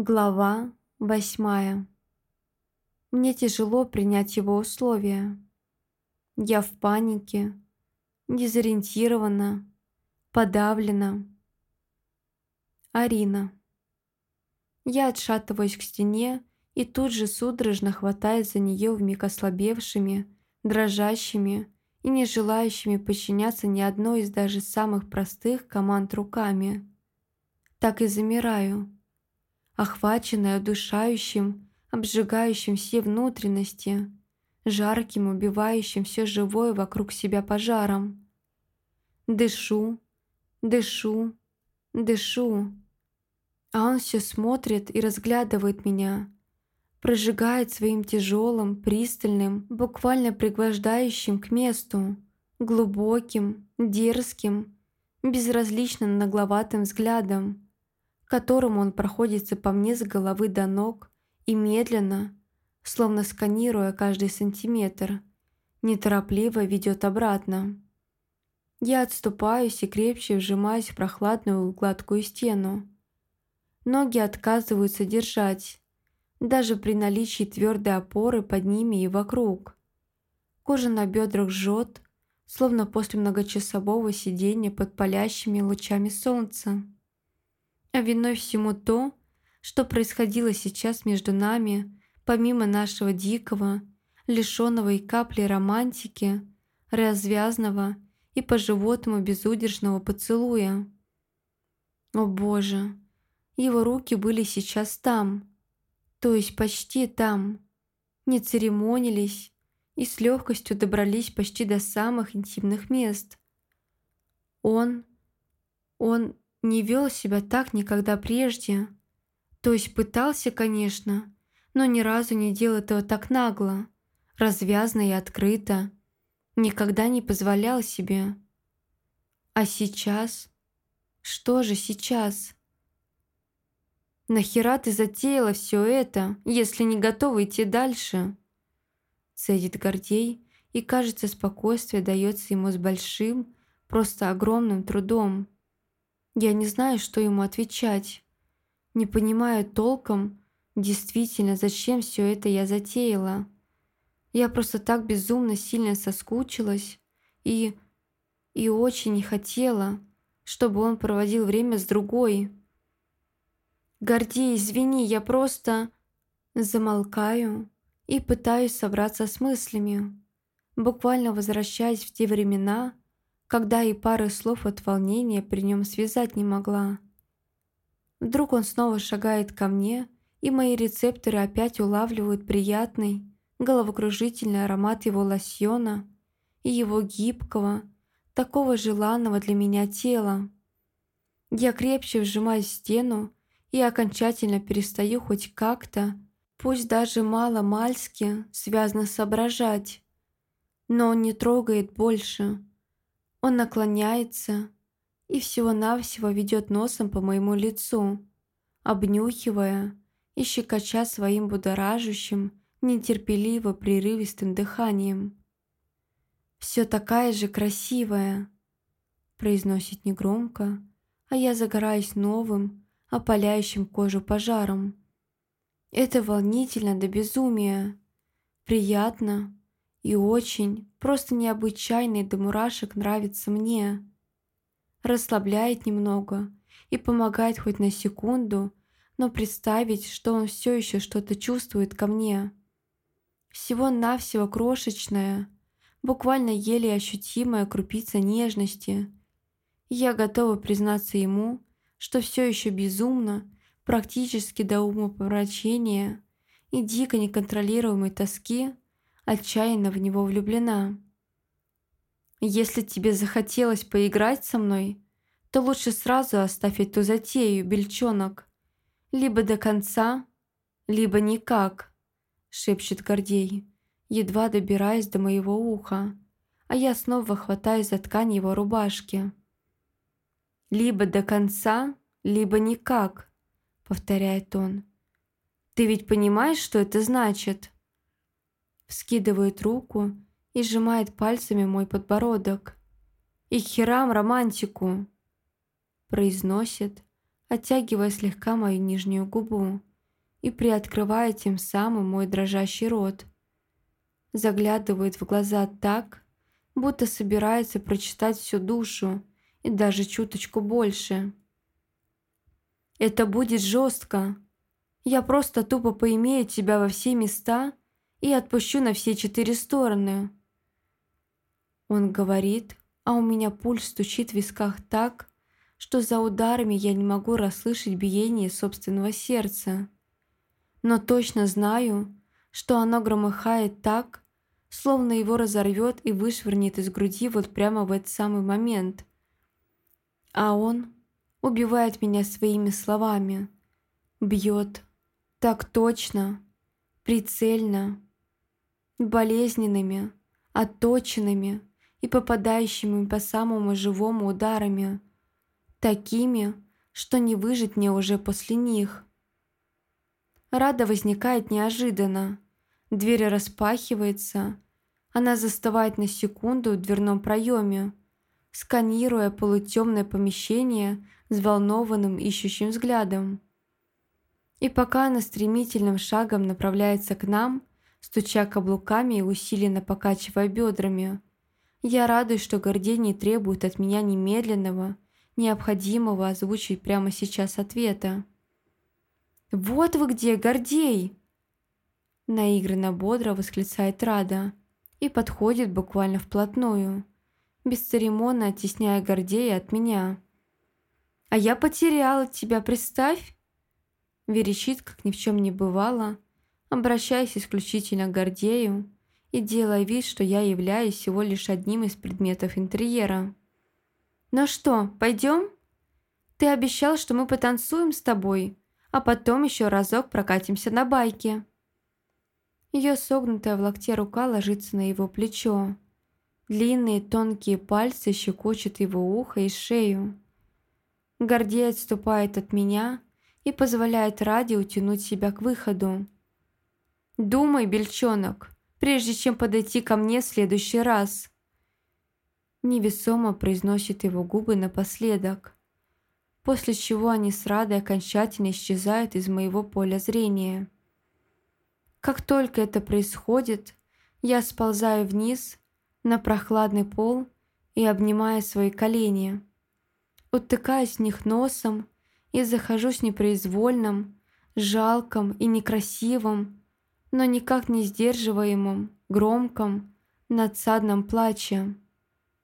Глава восьмая. Мне тяжело принять его условия. Я в панике, дезориентирована, подавлена. Арина. Я отшатываюсь к стене и тут же судорожно хватаюсь за нее вмиг ослабевшими, дрожащими и не желающими подчиняться ни одной из даже самых простых команд руками. Так и замираю охваченная удушающим, обжигающим все внутренности, жарким, убивающим все живое вокруг себя пожаром. Дышу, дышу, дышу. А он все смотрит и разглядывает меня, прожигает своим тяжелым, пристальным, буквально пригвождающим к месту, глубоким, дерзким, безразличным нагловатым взглядом которым он проходится по мне с головы до ног и медленно, словно сканируя каждый сантиметр, неторопливо ведет обратно. Я отступаюсь и крепче вжимаюсь в прохладную гладкую стену. Ноги отказываются держать, даже при наличии твердой опоры под ними и вокруг. Кожа на бедрах жжет, словно после многочасового сидения под палящими лучами солнца. А виной всему то, что происходило сейчас между нами, помимо нашего дикого, лишенного и капли романтики, развязного и по-животному безудержного поцелуя. О боже, его руки были сейчас там, то есть почти там, не церемонились и с легкостью добрались почти до самых интимных мест. Он, он не вел себя так никогда прежде. То есть пытался, конечно, но ни разу не делал этого так нагло, развязно и открыто. Никогда не позволял себе. А сейчас? Что же сейчас? «Нахера ты затеяла все это, если не готова идти дальше?» Цедит Гордей, и, кажется, спокойствие дается ему с большим, просто огромным трудом. Я не знаю, что ему отвечать. Не понимаю толком, действительно, зачем все это я затеяла. Я просто так безумно сильно соскучилась и... и очень не хотела, чтобы он проводил время с другой. «Гордей, извини, я просто...» Замолкаю и пытаюсь собраться с мыслями, буквально возвращаясь в те времена, когда и пары слов от волнения при нем связать не могла. Вдруг он снова шагает ко мне, и мои рецепторы опять улавливают приятный, головокружительный аромат его лосьона и его гибкого, такого желанного для меня тела. Я крепче вжимаюсь в стену и окончательно перестаю хоть как-то, пусть даже мало-мальски, связно соображать. Но он не трогает больше, он наклоняется и всего-навсего ведет носом по моему лицу, обнюхивая и щекоча своим будоражащим, нетерпеливо прерывистым дыханием. «Все такая же красивая», — произносит негромко, а я загораюсь новым, опаляющим кожу пожаром. Это волнительно до безумия, приятно и очень, просто необычайно до мурашек нравится мне. Расслабляет немного и помогает хоть на секунду, но представить, что он все еще что-то чувствует ко мне. Всего-навсего крошечная, буквально еле ощутимая крупица нежности. я готова признаться ему, что все еще безумно, практически до умопомрачения и дико неконтролируемой тоски – отчаянно в него влюблена. «Если тебе захотелось поиграть со мной, то лучше сразу оставь эту затею, бельчонок. Либо до конца, либо никак», — шепчет Гордей, едва добираясь до моего уха, а я снова хватаю за ткань его рубашки. «Либо до конца, либо никак», — повторяет он. «Ты ведь понимаешь, что это значит?» Вскидывает руку и сжимает пальцами мой подбородок. «И херам романтику!» произносит, оттягивая слегка мою нижнюю губу. и приоткрывает тем самым мой дрожащий рот. Заглядывает в глаза так, будто собирается прочитать всю душу и даже чуточку больше. Это будет жестко. Я просто тупо поимею тебя во все места и отпущу на все четыре стороны. Он говорит, а у меня пульс стучит в висках так, что за ударами я не могу расслышать биение собственного сердца. Но точно знаю, что оно громыхает так, словно его разорвет и вышвырнет из груди вот прямо в этот самый момент. А он убивает меня своими словами, бьет так точно, прицельно, болезненными, отточенными и попадающими по самому живому ударами, такими, что не выжить мне уже после них. Рада возникает неожиданно. Дверь распахивается. Она застывает на секунду в дверном проеме, сканируя полутемное помещение взволнованным ищущим взглядом. И пока она стремительным шагом направляется к нам, стуча каблуками и усиленно покачивая бедрами, я радуюсь, что Гордей требует от меня немедленного, необходимого озвучить прямо сейчас ответа. «Вот вы где, Гордей!» Наигранно бодро восклицает Рада и подходит буквально вплотную, бесцеремонно оттесняя Гордея от меня. «А я потеряла тебя, представь!» Верещит, как ни в чем не бывало, обращаясь исключительно к Гордею и делая вид, что я являюсь всего лишь одним из предметов интерьера. «Ну что, пойдем? Ты обещал, что мы потанцуем с тобой, а потом еще разок прокатимся на байке». Ее согнутая в локте рука ложится на его плечо. Длинные тонкие пальцы щекочут его ухо и шею. Гордей отступает от меня и позволяет Ради утянуть себя к выходу. «Думай, бельчонок, прежде чем подойти ко мне в следующий раз». Невесомо произносит его губы напоследок, после чего они с Радой окончательно исчезают из моего поля зрения. Как только это происходит, я сползаю вниз на прохладный пол и обнимаю свои колени, утыкаюсь в них носом и захожусь непроизвольным, жалком и некрасивым, но никак не сдерживаемым, громком, надсадном плаче.